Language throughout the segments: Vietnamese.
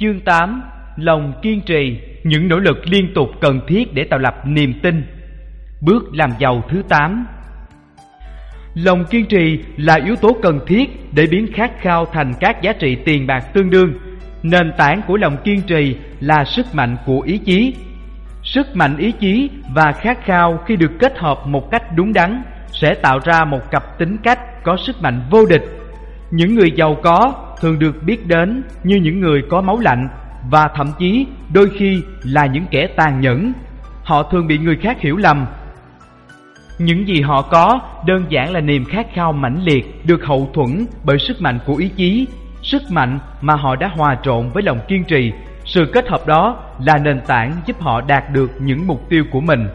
Chương 8 Lòng kiên trì, Những nỗ lực liên tục cần thiết để tạo lập niềm tin Bước làm giàu thứ 8 Lòng kiên trì là yếu tố cần thiết để biến khát khao thành các giá trị tiền bạc tương đương. Nền tảng của lòng kiên trì là sức mạnh của ý chí. Sức mạnh ý chí và khát khao khi được kết hợp một cách đúng đắn sẽ tạo ra một cặp tính cách có sức mạnh vô địch. Những người giàu có thường được biết đến như những người có máu lạnh và thậm chí đôi khi là những kẻ tàn nhẫn. Họ thường bị người khác hiểu lầm những gì họ có đơn giản là niềm khát khao mãnh liệt được hậu thuẫn bởi sức mạnh của ý chí, sức mạnh mà họ đã hòa trộn với lòng kiên trì. Sự kết hợp đó là nền tảng giúp họ đạt được những mục tiêu của mình.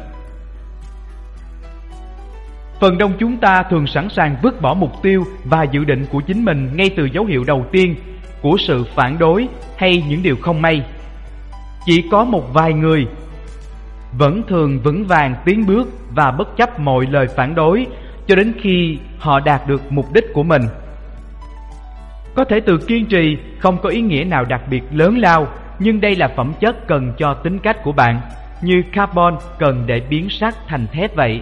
Phần đông chúng ta thường sẵn sàng vứt bỏ mục tiêu và dự định của chính mình ngay từ dấu hiệu đầu tiên của sự phản đối hay những điều không may. Chỉ có một vài người vẫn thường vững vàng tiến bước và bất chấp mọi lời phản đối cho đến khi họ đạt được mục đích của mình. Có thể từ kiên trì không có ý nghĩa nào đặc biệt lớn lao, nhưng đây là phẩm chất cần cho tính cách của bạn, như carbon cần để biến sắt thành thép vậy.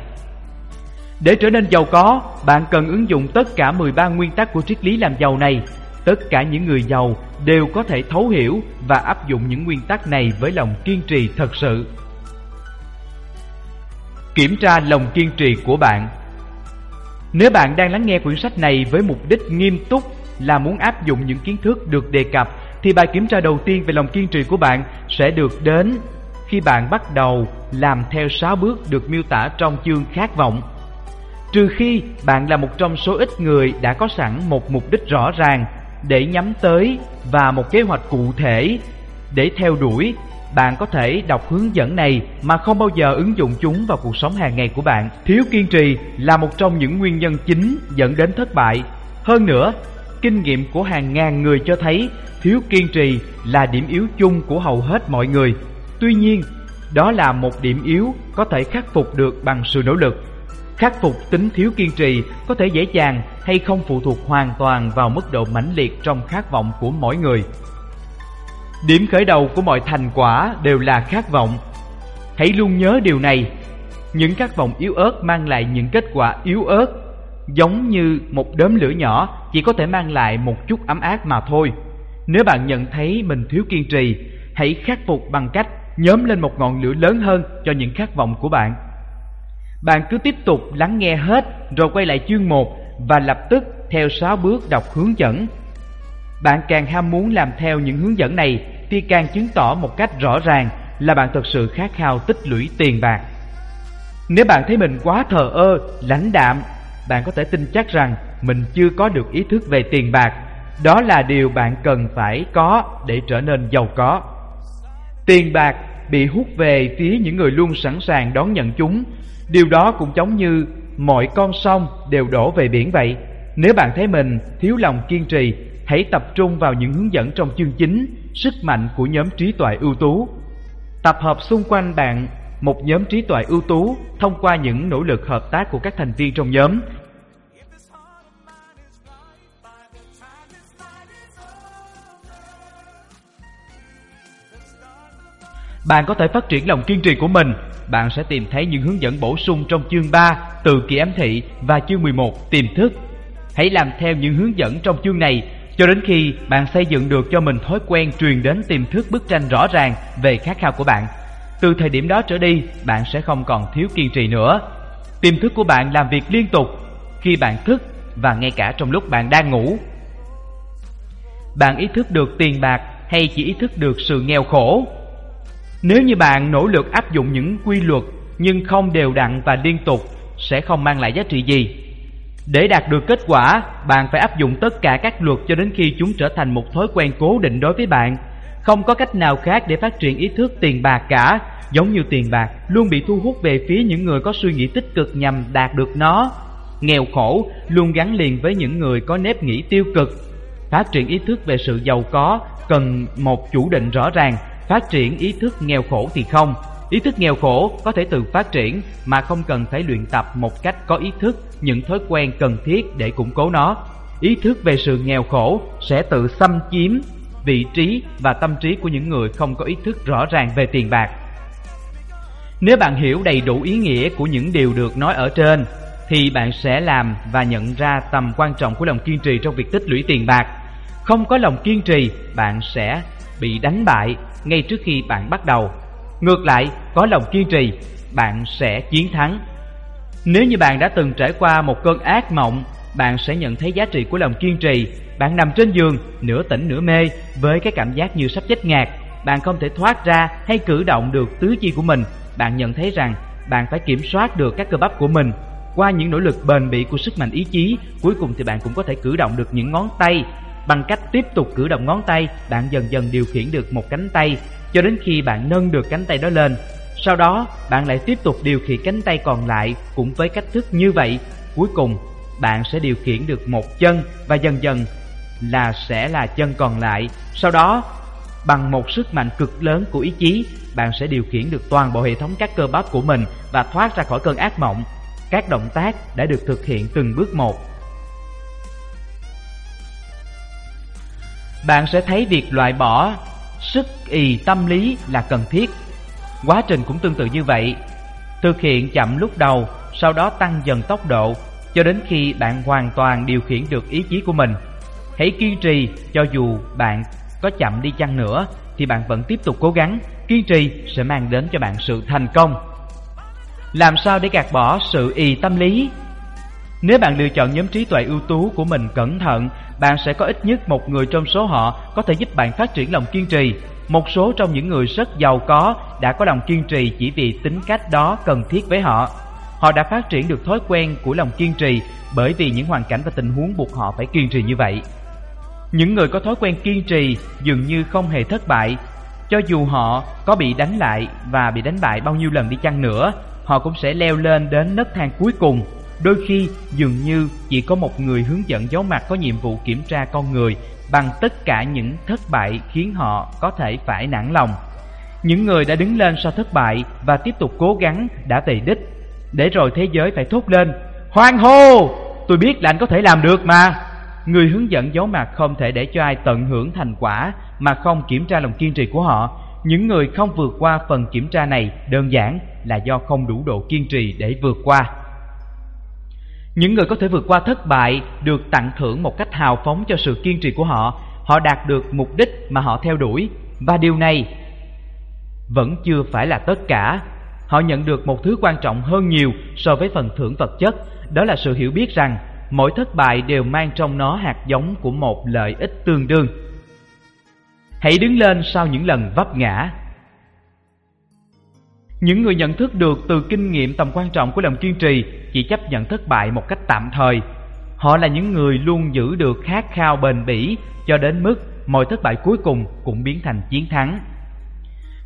Để trở nên giàu có, bạn cần ứng dụng tất cả 13 nguyên tắc của triết lý làm giàu này. Tất cả những người giàu đều có thể thấu hiểu và áp dụng những nguyên tắc này với lòng kiên trì thật sự. Kiểm tra lòng kiên trì của bạn Nếu bạn đang lắng nghe quyển sách này với mục đích nghiêm túc là muốn áp dụng những kiến thức được đề cập thì bài kiểm tra đầu tiên về lòng kiên trì của bạn sẽ được đến khi bạn bắt đầu làm theo 6 bước được miêu tả trong chương khát vọng. Trừ khi bạn là một trong số ít người đã có sẵn một mục đích rõ ràng để nhắm tới và một kế hoạch cụ thể để theo đuổi bạn có thể đọc hướng dẫn này mà không bao giờ ứng dụng chúng vào cuộc sống hàng ngày của bạn. Thiếu kiên trì là một trong những nguyên nhân chính dẫn đến thất bại. Hơn nữa, kinh nghiệm của hàng ngàn người cho thấy thiếu kiên trì là điểm yếu chung của hầu hết mọi người. Tuy nhiên, đó là một điểm yếu có thể khắc phục được bằng sự nỗ lực. Khắc phục tính thiếu kiên trì có thể dễ dàng hay không phụ thuộc hoàn toàn vào mức độ mãnh liệt trong khát vọng của mỗi người. Điểm khởi đầu của mọi thành quả đều là khát vọng. Hãy luôn nhớ điều này. Những khát vọng yếu ớt mang lại những kết quả yếu ớt, giống như một đốm lửa nhỏ chỉ có thể mang lại một chút ấm áp mà thôi. Nếu bạn nhận thấy mình thiếu kiên trì, hãy khắc phục bằng cách nhóm lên một ngọn lửa lớn hơn cho những khát vọng của bạn. Bạn cứ tiếp tục lắng nghe hết rồi quay lại chương 1 và lập tức theo 6 bước đọc hướng dẫn bạn càng ham muốn làm theo những hướng dẫn này thì càng chứng tỏ một cách rõ ràng là bạn thật sự khát khao tích lũy tiền bạc. Nếu bạn thấy mình quá thờ ơ, lãnh đạm, bạn có thể tin chắc rằng mình chưa có được ý thức về tiền bạc. Đó là điều bạn cần phải có để trở nên giàu có. Tiền bạc bị hút về phía những người luôn sẵn sàng đón nhận chúng. Điều đó cũng giống như mọi con sông đều đổ về biển vậy. Nếu bạn thấy mình thiếu lòng kiên trì hãy tập trung vào những hướng dẫn trong chương chính, sức mạnh của nhóm trí tuệ ưu tú. Tập hợp xung quanh bạn một nhóm trí tuệ ưu tú thông qua những nỗ lực hợp tác của các thành viên trong nhóm. Bạn có thể phát triển lòng kiên trì của mình. Bạn sẽ tìm thấy những hướng dẫn bổ sung trong chương 3 từ kỳ ám thị và chương 11 tiềm thức. Hãy làm theo những hướng dẫn trong chương này cho đến khi bạn xây dựng được cho mình thói quen truyền đến tiềm thức bức tranh rõ ràng về khát khao của bạn. Từ thời điểm đó trở đi, bạn sẽ không còn thiếu kiên trì nữa. Tiềm thức của bạn làm việc liên tục khi bạn thức và ngay cả trong lúc bạn đang ngủ. Bạn ý thức được tiền bạc hay chỉ ý thức được sự nghèo khổ? Nếu như bạn nỗ lực áp dụng những quy luật nhưng không đều đặn và liên tục sẽ không mang lại giá trị gì để đạt được kết quả, bạn phải áp dụng tất cả các luật cho đến khi chúng trở thành một thói quen cố định đối với bạn. Không có cách nào khác để phát triển ý thức tiền bạc cả, giống như tiền bạc luôn bị thu hút về phía những người có suy nghĩ tích cực nhằm đạt được nó. Nghèo khổ luôn gắn liền với những người có nếp nghĩ tiêu cực. Phát triển ý thức về sự giàu có cần một chủ định rõ ràng, phát triển ý thức nghèo khổ thì không. Ý thức nghèo khổ có thể tự phát triển mà không cần phải luyện tập một cách có ý thức những thói quen cần thiết để củng cố nó. Ý thức về sự nghèo khổ sẽ tự xâm chiếm vị trí và tâm trí của những người không có ý thức rõ ràng về tiền bạc. Nếu bạn hiểu đầy đủ ý nghĩa của những điều được nói ở trên, thì bạn sẽ làm và nhận ra tầm quan trọng của lòng kiên trì trong việc tích lũy tiền bạc. Không có lòng kiên trì, bạn sẽ bị đánh bại ngay trước khi bạn bắt đầu. Ngược lại, có lòng kiên trì, bạn sẽ chiến thắng. Nếu như bạn đã từng trải qua một cơn ác mộng, bạn sẽ nhận thấy giá trị của lòng kiên trì. Bạn nằm trên giường, nửa tỉnh nửa mê, với cái cảm giác như sắp chết ngạt. Bạn không thể thoát ra hay cử động được tứ chi của mình. Bạn nhận thấy rằng bạn phải kiểm soát được các cơ bắp của mình. Qua những nỗ lực bền bỉ của sức mạnh ý chí, cuối cùng thì bạn cũng có thể cử động được những ngón tay. Bằng cách tiếp tục cử động ngón tay, bạn dần dần điều khiển được một cánh tay cho đến khi bạn nâng được cánh tay đó lên. Sau đó, bạn lại tiếp tục điều khiển cánh tay còn lại cũng với cách thức như vậy. Cuối cùng, bạn sẽ điều khiển được một chân và dần dần là sẽ là chân còn lại. Sau đó, bằng một sức mạnh cực lớn của ý chí, bạn sẽ điều khiển được toàn bộ hệ thống các cơ bắp của mình và thoát ra khỏi cơn ác mộng. Các động tác đã được thực hiện từng bước một. Bạn sẽ thấy việc loại bỏ sức ì tâm lý là cần thiết. Quá trình cũng tương tự như vậy. Thực hiện chậm lúc đầu, sau đó tăng dần tốc độ cho đến khi bạn hoàn toàn điều khiển được ý chí của mình. Hãy kiên trì cho dù bạn có chậm đi chăng nữa thì bạn vẫn tiếp tục cố gắng, kiên trì sẽ mang đến cho bạn sự thành công. Làm sao để gạt bỏ sự ì tâm lý? Nếu bạn lựa chọn nhóm trí tuệ ưu tú của mình cẩn thận, bạn sẽ có ít nhất một người trong số họ có thể giúp bạn phát triển lòng kiên trì. Một số trong những người rất giàu có đã có lòng kiên trì chỉ vì tính cách đó cần thiết với họ. Họ đã phát triển được thói quen của lòng kiên trì bởi vì những hoàn cảnh và tình huống buộc họ phải kiên trì như vậy. Những người có thói quen kiên trì dường như không hề thất bại. Cho dù họ có bị đánh lại và bị đánh bại bao nhiêu lần đi chăng nữa, họ cũng sẽ leo lên đến nấc thang cuối cùng. Đôi khi, dường như chỉ có một người hướng dẫn giấu mặt có nhiệm vụ kiểm tra con người bằng tất cả những thất bại khiến họ có thể phải nản lòng. Những người đã đứng lên sau thất bại và tiếp tục cố gắng đã về đích. Để rồi thế giới phải thốt lên Hoan hô! Tôi biết là anh có thể làm được mà. Người hướng dẫn giấu mặt không thể để cho ai tận hưởng thành quả Mà không kiểm tra lòng kiên trì của họ. Những người không vượt qua phần kiểm tra này Đơn giản là do không đủ độ kiên trì để vượt qua. Những người có thể vượt qua thất bại Được tặng thưởng một cách hào phóng cho sự kiên trì của họ Họ đạt được mục đích mà họ theo đuổi Và điều này vẫn chưa phải là tất cả Họ nhận được một thứ quan trọng hơn nhiều so với phần thưởng vật chất, đó là sự hiểu biết rằng mỗi thất bại đều mang trong nó hạt giống của một lợi ích tương đương. Hãy đứng lên sau những lần vấp ngã. Những người nhận thức được từ kinh nghiệm tầm quan trọng của lòng kiên trì chỉ chấp nhận thất bại một cách tạm thời. Họ là những người luôn giữ được khát khao bền bỉ cho đến mức mọi thất bại cuối cùng cũng biến thành chiến thắng.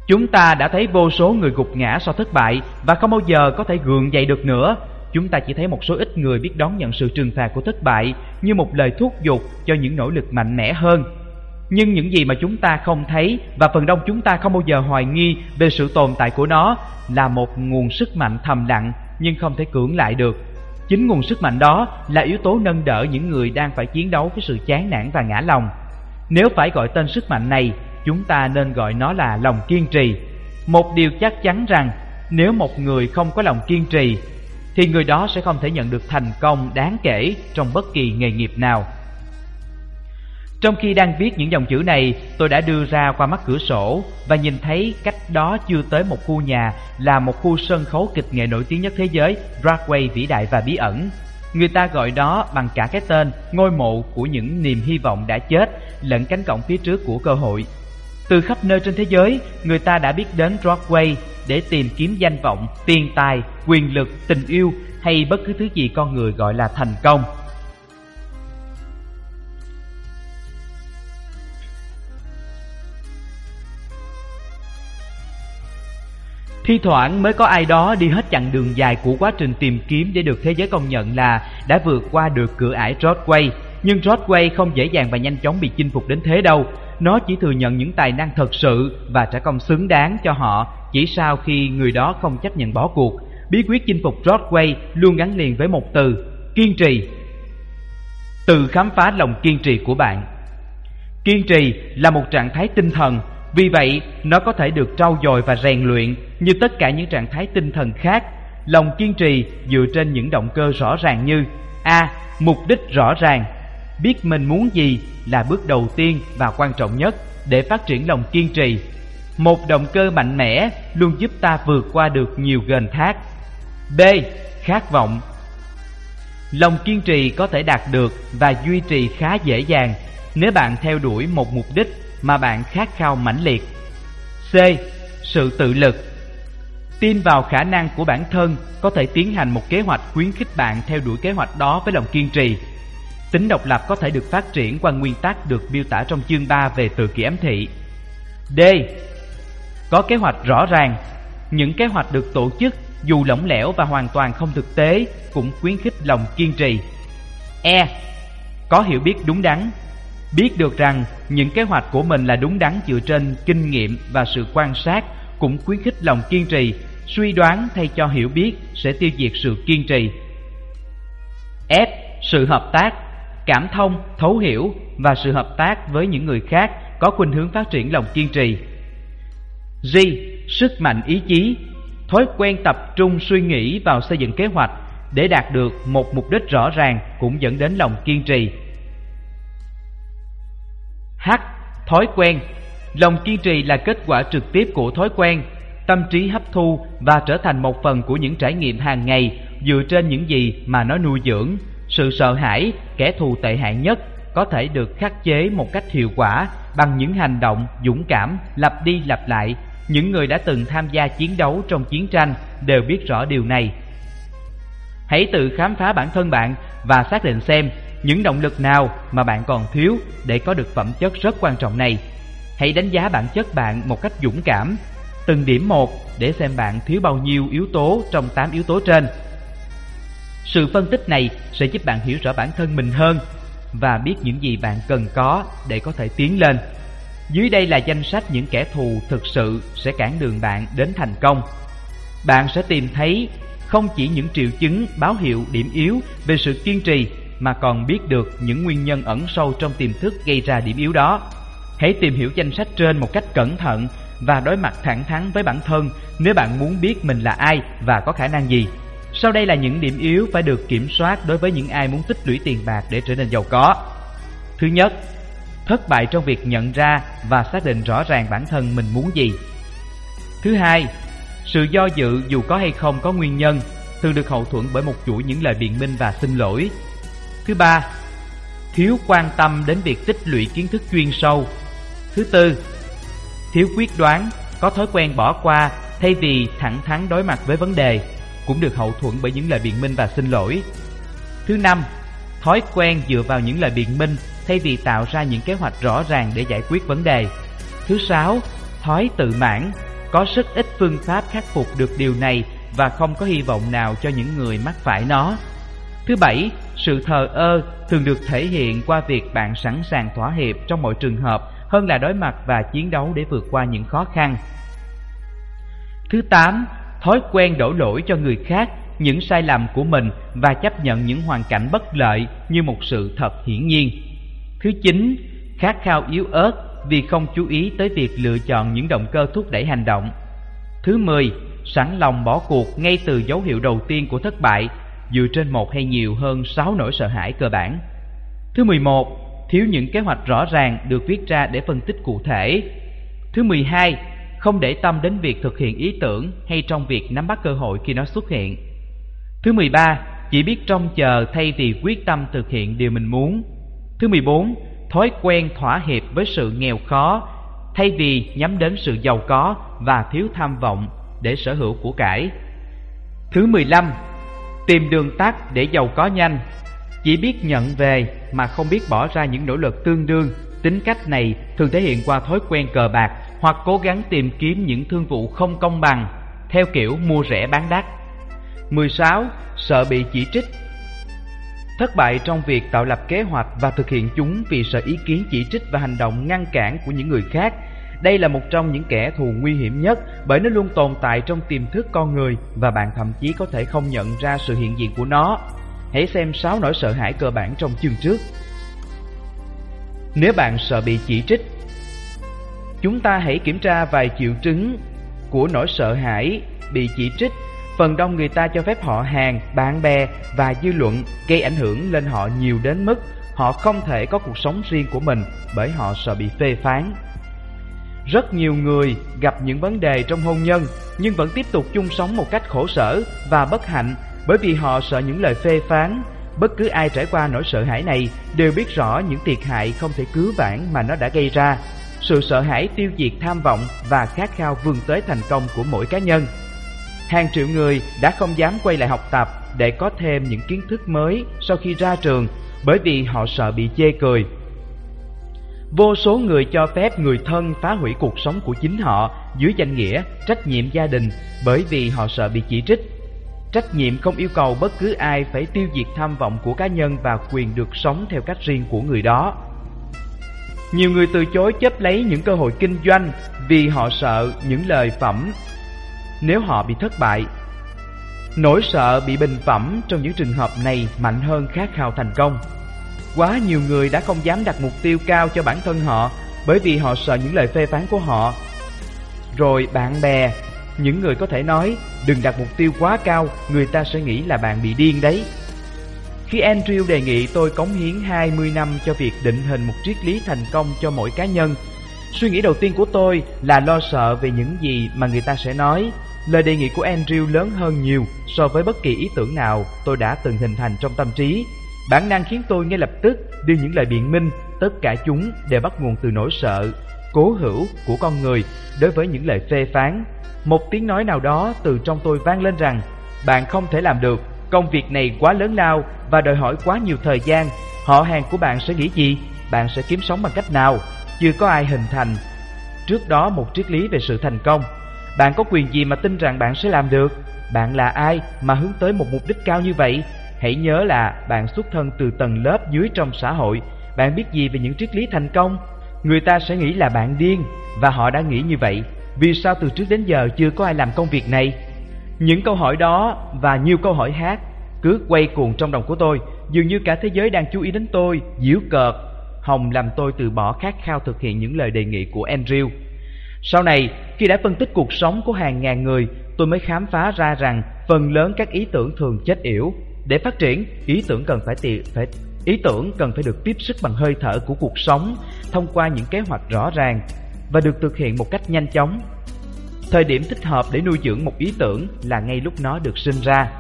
Chúng ta đã thấy vô số người gục ngã sau thất bại và không bao giờ có thể gượng dậy được nữa. Chúng ta chỉ thấy một số ít người biết đón nhận sự trừng phạt của thất bại như một lời thúc giục cho những nỗ lực mạnh mẽ hơn. Nhưng những gì mà chúng ta không thấy và phần đông chúng ta không bao giờ hoài nghi về sự tồn tại của nó là một nguồn sức mạnh thầm lặng nhưng không thể cưỡng lại được. Chính nguồn sức mạnh đó là yếu tố nâng đỡ những người đang phải chiến đấu với sự chán nản và ngã lòng. Nếu phải gọi tên sức mạnh này, chúng ta nên gọi nó là lòng kiên trì. Một điều chắc chắn rằng, nếu một người không có lòng kiên trì, thì người đó sẽ không thể nhận được thành công đáng kể trong bất kỳ nghề nghiệp nào. Trong khi đang viết những dòng chữ này, tôi đã đưa ra qua mắt cửa sổ và nhìn thấy cách đó chưa tới một khu nhà là một khu sân khấu kịch nghệ nổi tiếng nhất thế giới, Broadway vĩ đại và bí ẩn. Người ta gọi đó bằng cả cái tên ngôi mộ của những niềm hy vọng đã chết lẫn cánh cổng phía trước của cơ hội. Từ khắp nơi trên thế giới, người ta đã biết đến Broadway để tìm kiếm danh vọng, tiền tài, quyền lực, tình yêu hay bất cứ thứ gì con người gọi là thành công. Thi thoảng mới có ai đó đi hết chặng đường dài của quá trình tìm kiếm để được thế giới công nhận là đã vượt qua được cửa ải Broadway. Nhưng Broadway không dễ dàng và nhanh chóng bị chinh phục đến thế đâu. Nó chỉ thừa nhận những tài năng thật sự và trả công xứng đáng cho họ chỉ sau khi người đó không chấp nhận bỏ cuộc. Bí quyết chinh phục Broadway luôn gắn liền với một từ, kiên trì. Từ khám phá lòng kiên trì của bạn Kiên trì là một trạng thái tinh thần, vì vậy, nó có thể được trau dồi và rèn luyện như tất cả những trạng thái tinh thần khác. Lòng kiên trì dựa trên những động cơ rõ ràng như A. Mục đích rõ ràng Biết mình muốn gì là bước đầu tiên và quan trọng nhất để phát triển lòng kiên trì. Một động cơ mạnh mẽ luôn giúp ta vượt qua được nhiều gền thác. B. Khát vọng Lòng kiên trì có thể đạt được và duy trì khá dễ dàng nếu bạn theo đuổi một mục đích mà bạn khát khao mãnh liệt. C. Sự tự lực Tin vào khả năng của bản thân có thể tiến hành một kế hoạch khuyến khích bạn theo đuổi kế hoạch đó với lòng kiên trì. Tính độc lập có thể được phát triển qua nguyên tắc được miêu tả trong chương 3 về tự kỷ ám thị. D. Có kế hoạch rõ ràng. Những kế hoạch được tổ chức dù lỏng lẻo và hoàn toàn không thực tế cũng khuyến khích lòng kiên trì. E. Có hiểu biết đúng đắn. Biết được rằng những kế hoạch của mình là đúng đắn dựa trên kinh nghiệm và sự quan sát cũng khuyến khích lòng kiên trì, suy đoán thay cho hiểu biết sẽ tiêu diệt sự kiên trì. F. Sự hợp tác, cảm thông, thấu hiểu và sự hợp tác với những người khác có khuynh hướng phát triển lòng kiên trì. G. Sức mạnh ý chí, thói quen tập trung suy nghĩ vào xây dựng kế hoạch để đạt được một mục đích rõ ràng cũng dẫn đến lòng kiên trì. H. Thói quen Lòng kiên trì là kết quả trực tiếp của thói quen, tâm trí hấp thu và trở thành một phần của những trải nghiệm hàng ngày dựa trên những gì mà nó nuôi dưỡng. Sự sợ hãi, kẻ thù tệ hại nhất, có thể được khắc chế một cách hiệu quả bằng những hành động dũng cảm lặp đi lặp lại. Những người đã từng tham gia chiến đấu trong chiến tranh đều biết rõ điều này. Hãy tự khám phá bản thân bạn và xác định xem những động lực nào mà bạn còn thiếu để có được phẩm chất rất quan trọng này. Hãy đánh giá bản chất bạn một cách dũng cảm, từng điểm một để xem bạn thiếu bao nhiêu yếu tố trong 8 yếu tố trên. Sự phân tích này sẽ giúp bạn hiểu rõ bản thân mình hơn và biết những gì bạn cần có để có thể tiến lên. Dưới đây là danh sách những kẻ thù thực sự sẽ cản đường bạn đến thành công. Bạn sẽ tìm thấy không chỉ những triệu chứng báo hiệu điểm yếu về sự kiên trì mà còn biết được những nguyên nhân ẩn sâu trong tiềm thức gây ra điểm yếu đó. Hãy tìm hiểu danh sách trên một cách cẩn thận và đối mặt thẳng thắn với bản thân nếu bạn muốn biết mình là ai và có khả năng gì. Sau đây là những điểm yếu phải được kiểm soát đối với những ai muốn tích lũy tiền bạc để trở nên giàu có. Thứ nhất, thất bại trong việc nhận ra và xác định rõ ràng bản thân mình muốn gì. Thứ hai, sự do dự dù có hay không có nguyên nhân thường được hậu thuẫn bởi một chuỗi những lời biện minh và xin lỗi. Thứ ba, thiếu quan tâm đến việc tích lũy kiến thức chuyên sâu Thứ tư, thiếu quyết đoán, có thói quen bỏ qua thay vì thẳng thắn đối mặt với vấn đề, cũng được hậu thuẫn bởi những lời biện minh và xin lỗi. Thứ năm, thói quen dựa vào những lời biện minh thay vì tạo ra những kế hoạch rõ ràng để giải quyết vấn đề. Thứ sáu, thói tự mãn, có rất ít phương pháp khắc phục được điều này và không có hy vọng nào cho những người mắc phải nó. Thứ bảy, sự thờ ơ thường được thể hiện qua việc bạn sẵn sàng thỏa hiệp trong mọi trường hợp, hơn là đối mặt và chiến đấu để vượt qua những khó khăn. Thứ 8. Thói quen đổ lỗi cho người khác, những sai lầm của mình và chấp nhận những hoàn cảnh bất lợi như một sự thật hiển nhiên. Thứ 9. Khát khao yếu ớt vì không chú ý tới việc lựa chọn những động cơ thúc đẩy hành động. Thứ 10. Sẵn lòng bỏ cuộc ngay từ dấu hiệu đầu tiên của thất bại dựa trên một hay nhiều hơn 6 nỗi sợ hãi cơ bản. Thứ 11 thiếu những kế hoạch rõ ràng được viết ra để phân tích cụ thể. Thứ 12, không để tâm đến việc thực hiện ý tưởng hay trong việc nắm bắt cơ hội khi nó xuất hiện. Thứ 13, chỉ biết trông chờ thay vì quyết tâm thực hiện điều mình muốn. Thứ 14, thói quen thỏa hiệp với sự nghèo khó thay vì nhắm đến sự giàu có và thiếu tham vọng để sở hữu của cải. Thứ 15, tìm đường tắt để giàu có nhanh chỉ biết nhận về mà không biết bỏ ra những nỗ lực tương đương. Tính cách này thường thể hiện qua thói quen cờ bạc hoặc cố gắng tìm kiếm những thương vụ không công bằng, theo kiểu mua rẻ bán đắt. 16. Sợ bị chỉ trích Thất bại trong việc tạo lập kế hoạch và thực hiện chúng vì sợ ý kiến chỉ trích và hành động ngăn cản của những người khác. Đây là một trong những kẻ thù nguy hiểm nhất bởi nó luôn tồn tại trong tiềm thức con người và bạn thậm chí có thể không nhận ra sự hiện diện của nó. Hãy xem 6 nỗi sợ hãi cơ bản trong chương trước. Nếu bạn sợ bị chỉ trích, chúng ta hãy kiểm tra vài triệu chứng của nỗi sợ hãi bị chỉ trích. Phần đông người ta cho phép họ hàng, bạn bè và dư luận gây ảnh hưởng lên họ nhiều đến mức họ không thể có cuộc sống riêng của mình bởi họ sợ bị phê phán. Rất nhiều người gặp những vấn đề trong hôn nhân, nhưng vẫn tiếp tục chung sống một cách khổ sở và bất hạnh bởi vì họ sợ những lời phê phán. Bất cứ ai trải qua nỗi sợ hãi này đều biết rõ những thiệt hại không thể cứu vãn mà nó đã gây ra. Sự sợ hãi tiêu diệt tham vọng và khát khao vươn tới thành công của mỗi cá nhân. Hàng triệu người đã không dám quay lại học tập để có thêm những kiến thức mới sau khi ra trường bởi vì họ sợ bị chê cười. Vô số người cho phép người thân phá hủy cuộc sống của chính họ dưới danh nghĩa trách nhiệm gia đình bởi vì họ sợ bị chỉ trích. Trách nhiệm không yêu cầu bất cứ ai phải tiêu diệt tham vọng của cá nhân và quyền được sống theo cách riêng của người đó. Nhiều người từ chối chấp lấy những cơ hội kinh doanh vì họ sợ những lời phẩm nếu họ bị thất bại. Nỗi sợ bị bình phẩm trong những trường hợp này mạnh hơn khát khao thành công. Quá nhiều người đã không dám đặt mục tiêu cao cho bản thân họ bởi vì họ sợ những lời phê phán của họ. Rồi bạn bè, những người có thể nói đừng đặt mục tiêu quá cao, người ta sẽ nghĩ là bạn bị điên đấy. Khi Andrew đề nghị tôi cống hiến 20 năm cho việc định hình một triết lý thành công cho mỗi cá nhân, suy nghĩ đầu tiên của tôi là lo sợ về những gì mà người ta sẽ nói. Lời đề nghị của Andrew lớn hơn nhiều so với bất kỳ ý tưởng nào tôi đã từng hình thành trong tâm trí Bản năng khiến tôi ngay lập tức đưa những lời biện minh, tất cả chúng đều bắt nguồn từ nỗi sợ, cố hữu của con người đối với những lời phê phán. Một tiếng nói nào đó từ trong tôi vang lên rằng, bạn không thể làm được, công việc này quá lớn lao và đòi hỏi quá nhiều thời gian, họ hàng của bạn sẽ nghĩ gì, bạn sẽ kiếm sống bằng cách nào, chưa có ai hình thành. Trước đó một triết lý về sự thành công, bạn có quyền gì mà tin rằng bạn sẽ làm được? Bạn là ai mà hướng tới một mục đích cao như vậy? Hãy nhớ là bạn xuất thân từ tầng lớp dưới trong xã hội, bạn biết gì về những triết lý thành công? Người ta sẽ nghĩ là bạn điên, và họ đã nghĩ như vậy. Vì sao từ trước đến giờ chưa có ai làm công việc này? Những câu hỏi đó và nhiều câu hỏi khác cứ quay cuồng trong đầu của tôi, dường như cả thế giới đang chú ý đến tôi, giễu cợt. Hồng làm tôi từ bỏ khát khao thực hiện những lời đề nghị của Andrew. Sau này, khi đã phân tích cuộc sống của hàng ngàn người, tôi mới khám phá ra rằng phần lớn các ý tưởng thường chết yểu để phát triển, ý tưởng cần phải tìm phải ý tưởng cần phải được tiếp sức bằng hơi thở của cuộc sống thông qua những kế hoạch rõ ràng và được thực hiện một cách nhanh chóng. Thời điểm thích hợp để nuôi dưỡng một ý tưởng là ngay lúc nó được sinh ra.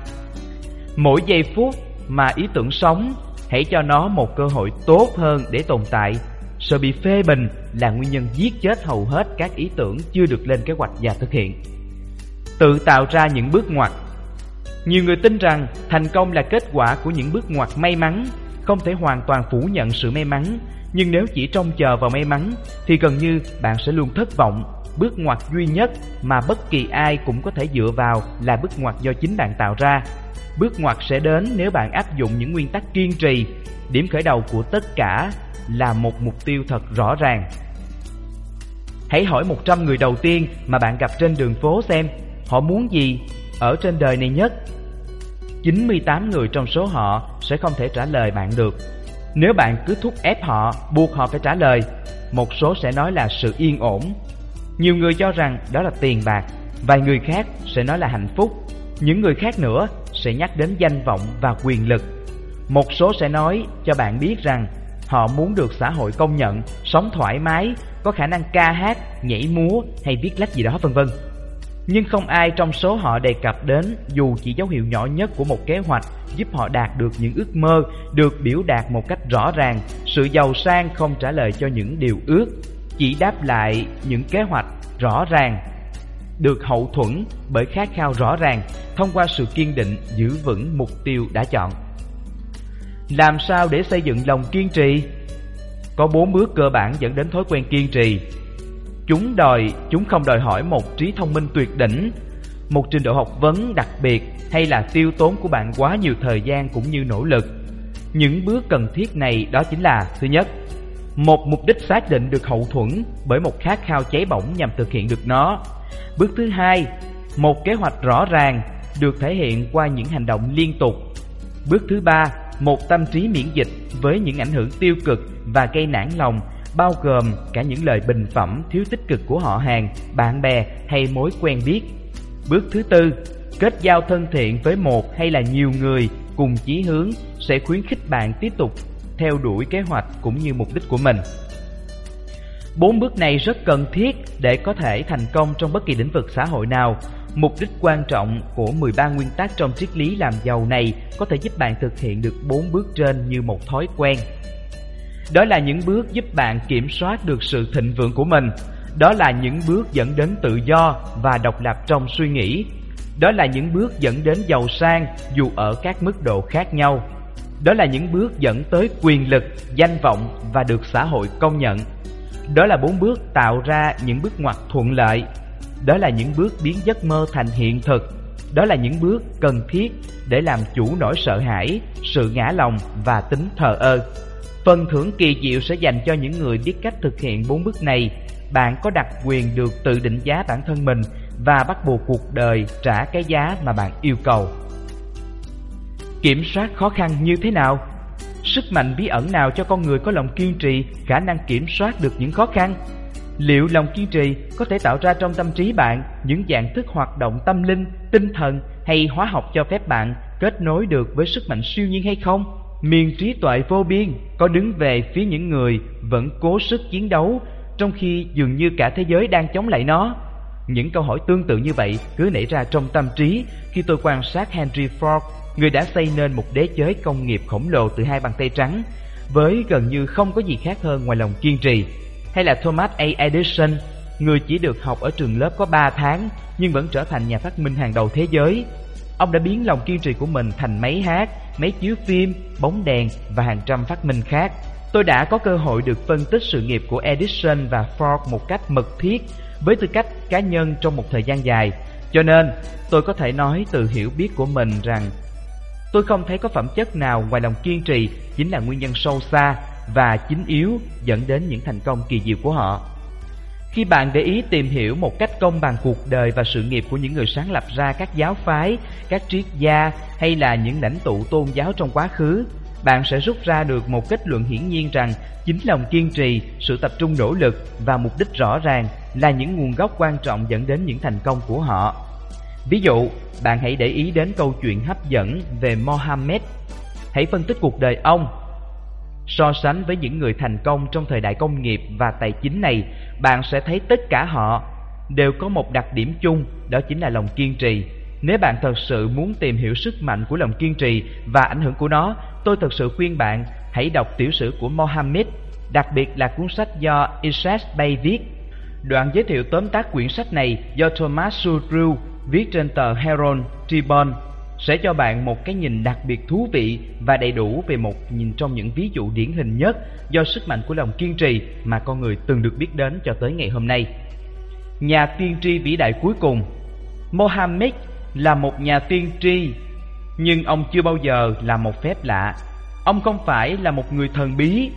Mỗi giây phút mà ý tưởng sống, hãy cho nó một cơ hội tốt hơn để tồn tại. Sợ bị phê bình là nguyên nhân giết chết hầu hết các ý tưởng chưa được lên kế hoạch và thực hiện. Tự tạo ra những bước ngoặt nhiều người tin rằng thành công là kết quả của những bước ngoặt may mắn, không thể hoàn toàn phủ nhận sự may mắn, nhưng nếu chỉ trông chờ vào may mắn thì gần như bạn sẽ luôn thất vọng. Bước ngoặt duy nhất mà bất kỳ ai cũng có thể dựa vào là bước ngoặt do chính bạn tạo ra. Bước ngoặt sẽ đến nếu bạn áp dụng những nguyên tắc kiên trì. Điểm khởi đầu của tất cả là một mục tiêu thật rõ ràng. Hãy hỏi 100 người đầu tiên mà bạn gặp trên đường phố xem họ muốn gì ở trên đời này nhất 98 người trong số họ sẽ không thể trả lời bạn được. Nếu bạn cứ thúc ép họ, buộc họ phải trả lời Một số sẽ nói là sự yên ổn. Nhiều người cho rằng đó là tiền bạc Vài người khác sẽ nói là hạnh phúc. Những người khác nữa sẽ nhắc đến danh vọng và quyền lực. Một số sẽ nói cho bạn biết rằng Họ muốn được xã hội công nhận, sống thoải mái, có khả năng ca hát, nhảy múa hay viết lách gì đó vân vân. Nhưng không ai trong số họ đề cập đến dù chỉ dấu hiệu nhỏ nhất của một kế hoạch giúp họ đạt được những ước mơ được biểu đạt một cách rõ ràng. Sự giàu sang không trả lời cho những điều ước, chỉ đáp lại những kế hoạch rõ ràng được hậu thuẫn bởi khát khao rõ ràng thông qua sự kiên định giữ vững mục tiêu đã chọn. Làm sao để xây dựng lòng kiên trì? Có bốn bước cơ bản dẫn đến thói quen kiên trì Chúng đòi, chúng không đòi hỏi một trí thông minh tuyệt đỉnh, một trình độ học vấn đặc biệt hay là tiêu tốn của bạn quá nhiều thời gian cũng như nỗ lực. Những bước cần thiết này đó chính là Thứ nhất, một mục đích xác định được hậu thuẫn bởi một khát khao cháy bỏng nhằm thực hiện được nó. Bước thứ hai, một kế hoạch rõ ràng được thể hiện qua những hành động liên tục. Bước thứ ba, một tâm trí miễn dịch với những ảnh hưởng tiêu cực và gây nản lòng, bao gồm cả những lời bình phẩm thiếu tích cực của họ hàng, bạn bè hay mối quen biết. Bước thứ tư, kết giao thân thiện với một hay là nhiều người cùng chí hướng sẽ khuyến khích bạn tiếp tục theo đuổi kế hoạch cũng như mục đích của mình. Bốn bước này rất cần thiết để có thể thành công trong bất kỳ lĩnh vực xã hội nào. Mục đích quan trọng của 13 nguyên tắc trong triết lý làm giàu này có thể giúp bạn thực hiện được bốn bước trên như một thói quen. Đó là những bước giúp bạn kiểm soát được sự thịnh vượng của mình. Đó là những bước dẫn đến tự do và độc lập trong suy nghĩ. Đó là những bước dẫn đến giàu sang dù ở các mức độ khác nhau. Đó là những bước dẫn tới quyền lực, danh vọng và được xã hội công nhận. Đó là bốn bước tạo ra những bước ngoặt thuận lợi. Đó là những bước biến giấc mơ thành hiện thực. Đó là những bước cần thiết để làm chủ nỗi sợ hãi, sự ngã lòng và tính thờ ơ. Phần thưởng kỳ diệu sẽ dành cho những người biết cách thực hiện bốn bước này. Bạn có đặc quyền được tự định giá bản thân mình và bắt buộc cuộc đời trả cái giá mà bạn yêu cầu. Kiểm soát khó khăn như thế nào? Sức mạnh bí ẩn nào cho con người có lòng kiên trì, khả năng kiểm soát được những khó khăn? Liệu lòng kiên trì có thể tạo ra trong tâm trí bạn những dạng thức hoạt động tâm linh, tinh thần hay hóa học cho phép bạn kết nối được với sức mạnh siêu nhiên hay không? Miền trí tuệ vô biên có đứng về phía những người vẫn cố sức chiến đấu trong khi dường như cả thế giới đang chống lại nó. Những câu hỏi tương tự như vậy cứ nảy ra trong tâm trí khi tôi quan sát Henry Ford người đã xây nên một đế chế công nghiệp khổng lồ từ hai bàn tay trắng, với gần như không có gì khác hơn ngoài lòng kiên trì. Hay là Thomas A. Edison, người chỉ được học ở trường lớp có 3 tháng nhưng vẫn trở thành nhà phát minh hàng đầu thế giới. Ông đã biến lòng kiên trì của mình thành máy hát, máy chiếu phim, bóng đèn và hàng trăm phát minh khác. Tôi đã có cơ hội được phân tích sự nghiệp của Edison và Ford một cách mật thiết với tư cách cá nhân trong một thời gian dài. Cho nên, tôi có thể nói từ hiểu biết của mình rằng Tôi không thấy có phẩm chất nào ngoài lòng kiên trì chính là nguyên nhân sâu xa và chính yếu dẫn đến những thành công kỳ diệu của họ. Khi bạn để ý tìm hiểu một cách công bằng cuộc đời và sự nghiệp của những người sáng lập ra các giáo phái, các triết gia hay là những lãnh tụ tôn giáo trong quá khứ, bạn sẽ rút ra được một kết luận hiển nhiên rằng chính lòng kiên trì, sự tập trung nỗ lực và mục đích rõ ràng là những nguồn gốc quan trọng dẫn đến những thành công của họ. Ví dụ, bạn hãy để ý đến câu chuyện hấp dẫn về Mohammed. Hãy phân tích cuộc đời ông. So sánh với những người thành công trong thời đại công nghiệp và tài chính này, bạn sẽ thấy tất cả họ đều có một đặc điểm chung, đó chính là lòng kiên trì. Nếu bạn thật sự muốn tìm hiểu sức mạnh của lòng kiên trì và ảnh hưởng của nó, tôi thật sự khuyên bạn hãy đọc tiểu sử của Mohammed, đặc biệt là cuốn sách do Isaac Bay viết. Đoạn giới thiệu tóm tắt quyển sách này do Thomas Sutru viết trên tờ Herald Tribune sẽ cho bạn một cái nhìn đặc biệt thú vị và đầy đủ về một nhìn trong những ví dụ điển hình nhất do sức mạnh của lòng kiên trì mà con người từng được biết đến cho tới ngày hôm nay. Nhà tiên tri vĩ đại cuối cùng, Mohammed là một nhà tiên tri, nhưng ông chưa bao giờ là một phép lạ. Ông không phải là một người thần bí.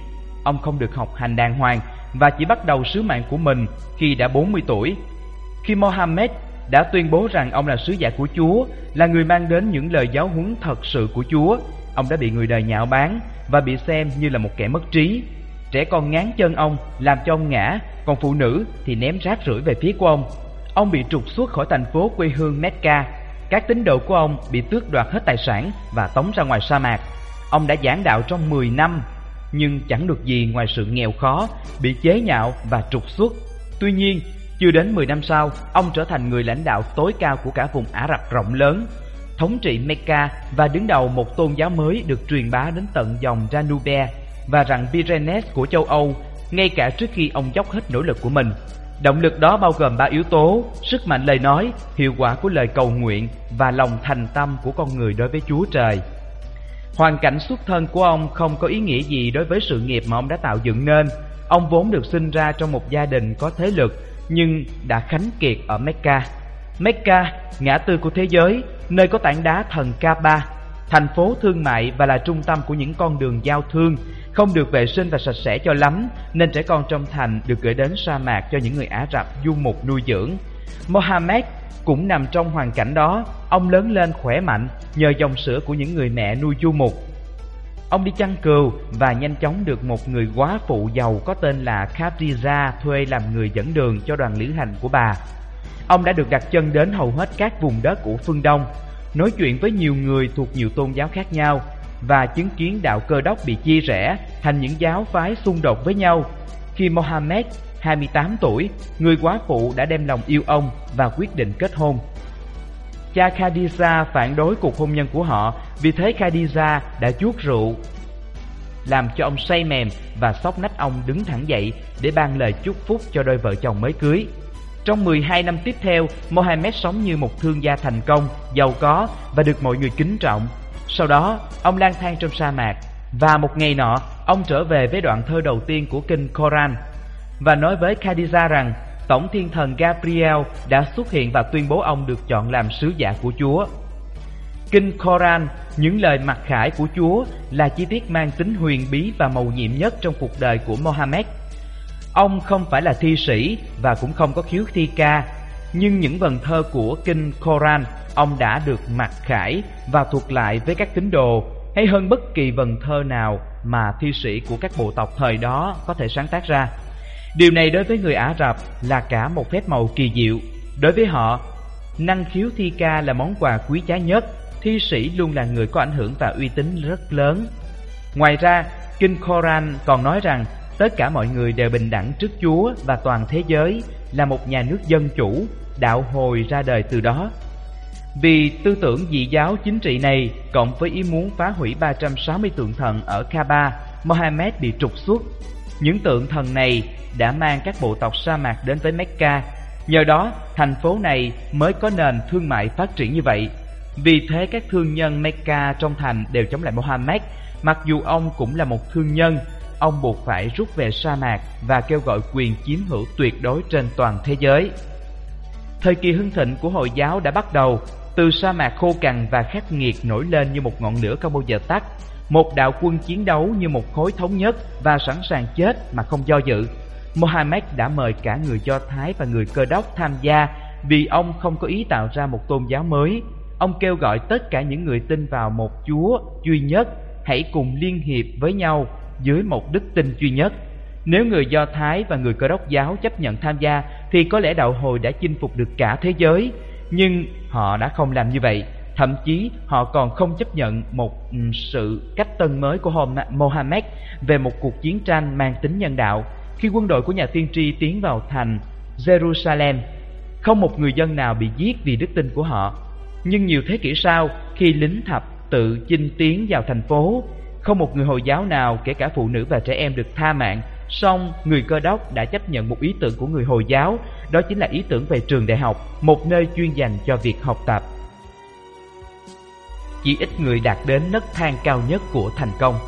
Ông không được học hành đàng hoàng và chỉ bắt đầu sứ mạng của mình khi đã 40 tuổi. Khi Mohammed đã tuyên bố rằng ông là sứ giả của Chúa, là người mang đến những lời giáo huấn thật sự của Chúa. Ông đã bị người đời nhạo báng và bị xem như là một kẻ mất trí. Trẻ con ngán chân ông, làm cho ông ngã, còn phụ nữ thì ném rác rưởi về phía của ông. Ông bị trục xuất khỏi thành phố quê hương Mecca. Các tín đồ của ông bị tước đoạt hết tài sản và tống ra ngoài sa mạc. Ông đã giảng đạo trong 10 năm, nhưng chẳng được gì ngoài sự nghèo khó, bị chế nhạo và trục xuất. Tuy nhiên, chưa đến 10 năm sau, ông trở thành người lãnh đạo tối cao của cả vùng Ả Rập rộng lớn, thống trị Mecca và đứng đầu một tôn giáo mới được truyền bá đến tận dòng Danube và rằng Pyrenees của châu Âu ngay cả trước khi ông dốc hết nỗ lực của mình. Động lực đó bao gồm ba yếu tố, sức mạnh lời nói, hiệu quả của lời cầu nguyện và lòng thành tâm của con người đối với Chúa Trời. Hoàn cảnh xuất thân của ông không có ý nghĩa gì đối với sự nghiệp mà ông đã tạo dựng nên. Ông vốn được sinh ra trong một gia đình có thế lực nhưng đã khánh kiệt ở Mecca. Mecca, ngã tư của thế giới, nơi có tảng đá thần Kaaba, thành phố thương mại và là trung tâm của những con đường giao thương, không được vệ sinh và sạch sẽ cho lắm, nên trẻ con trong thành được gửi đến sa mạc cho những người Ả Rập du mục nuôi dưỡng. Mohammed cũng nằm trong hoàn cảnh đó, ông lớn lên khỏe mạnh nhờ dòng sữa của những người mẹ nuôi du mục. Ông đi chăn cừu và nhanh chóng được một người quá phụ giàu có tên là Khadija thuê làm người dẫn đường cho đoàn lữ hành của bà. Ông đã được đặt chân đến hầu hết các vùng đất của phương Đông, nói chuyện với nhiều người thuộc nhiều tôn giáo khác nhau và chứng kiến đạo cơ đốc bị chia rẽ thành những giáo phái xung đột với nhau. Khi Mohammed, 28 tuổi, người quá phụ đã đem lòng yêu ông và quyết định kết hôn. Cha Khadija phản đối cuộc hôn nhân của họ, vì thế Khadija đã chuốt rượu làm cho ông say mềm và sóc nách ông đứng thẳng dậy để ban lời chúc phúc cho đôi vợ chồng mới cưới. Trong 12 năm tiếp theo, Mohammed sống như một thương gia thành công, giàu có và được mọi người kính trọng. Sau đó, ông lang thang trong sa mạc và một ngày nọ, ông trở về với đoạn thơ đầu tiên của kinh Koran và nói với Khadija rằng Tổng thiên thần Gabriel đã xuất hiện và tuyên bố ông được chọn làm sứ giả của Chúa. Kinh Koran, những lời mặc khải của Chúa là chi tiết mang tính huyền bí và màu nhiệm nhất trong cuộc đời của Mohammed. Ông không phải là thi sĩ và cũng không có khiếu thi ca, nhưng những vần thơ của kinh Koran ông đã được mặc khải và thuộc lại với các tín đồ hay hơn bất kỳ vần thơ nào mà thi sĩ của các bộ tộc thời đó có thể sáng tác ra. Điều này đối với người Ả Rập là cả một phép màu kỳ diệu. Đối với họ, năng khiếu thi ca là món quà quý giá nhất, thi sĩ luôn là người có ảnh hưởng và uy tín rất lớn. Ngoài ra, Kinh Koran còn nói rằng tất cả mọi người đều bình đẳng trước Chúa và toàn thế giới là một nhà nước dân chủ, đạo hồi ra đời từ đó. Vì tư tưởng dị giáo chính trị này cộng với ý muốn phá hủy 360 tượng thần ở Kaaba, Mohammed bị trục xuất. Những tượng thần này đã mang các bộ tộc sa mạc đến với Mecca. Nhờ đó, thành phố này mới có nền thương mại phát triển như vậy. Vì thế các thương nhân Mecca trong thành đều chống lại Mohammed, mặc dù ông cũng là một thương nhân, ông buộc phải rút về sa mạc và kêu gọi quyền chiếm hữu tuyệt đối trên toàn thế giới. Thời kỳ hưng thịnh của Hồi giáo đã bắt đầu, từ sa mạc khô cằn và khắc nghiệt nổi lên như một ngọn lửa không bao giờ tắt, một đạo quân chiến đấu như một khối thống nhất và sẵn sàng chết mà không do dự. Mohammed đã mời cả người Do Thái và người Cơ đốc tham gia vì ông không có ý tạo ra một tôn giáo mới. Ông kêu gọi tất cả những người tin vào một Chúa duy nhất, hãy cùng liên hiệp với nhau dưới một đức tin duy nhất. Nếu người Do Thái và người Cơ đốc giáo chấp nhận tham gia, thì có lẽ đạo hồi đã chinh phục được cả thế giới. Nhưng họ đã không làm như vậy. Thậm chí họ còn không chấp nhận một ừ, sự cách tân mới của Mohammed về một cuộc chiến tranh mang tính nhân đạo khi quân đội của nhà tiên tri tiến vào thành Jerusalem, không một người dân nào bị giết vì đức tin của họ. Nhưng nhiều thế kỷ sau, khi lính thập tự chinh tiến vào thành phố, không một người Hồi giáo nào, kể cả phụ nữ và trẻ em được tha mạng. Song, người cơ đốc đã chấp nhận một ý tưởng của người Hồi giáo, đó chính là ý tưởng về trường đại học, một nơi chuyên dành cho việc học tập. Chỉ ít người đạt đến nấc thang cao nhất của thành công.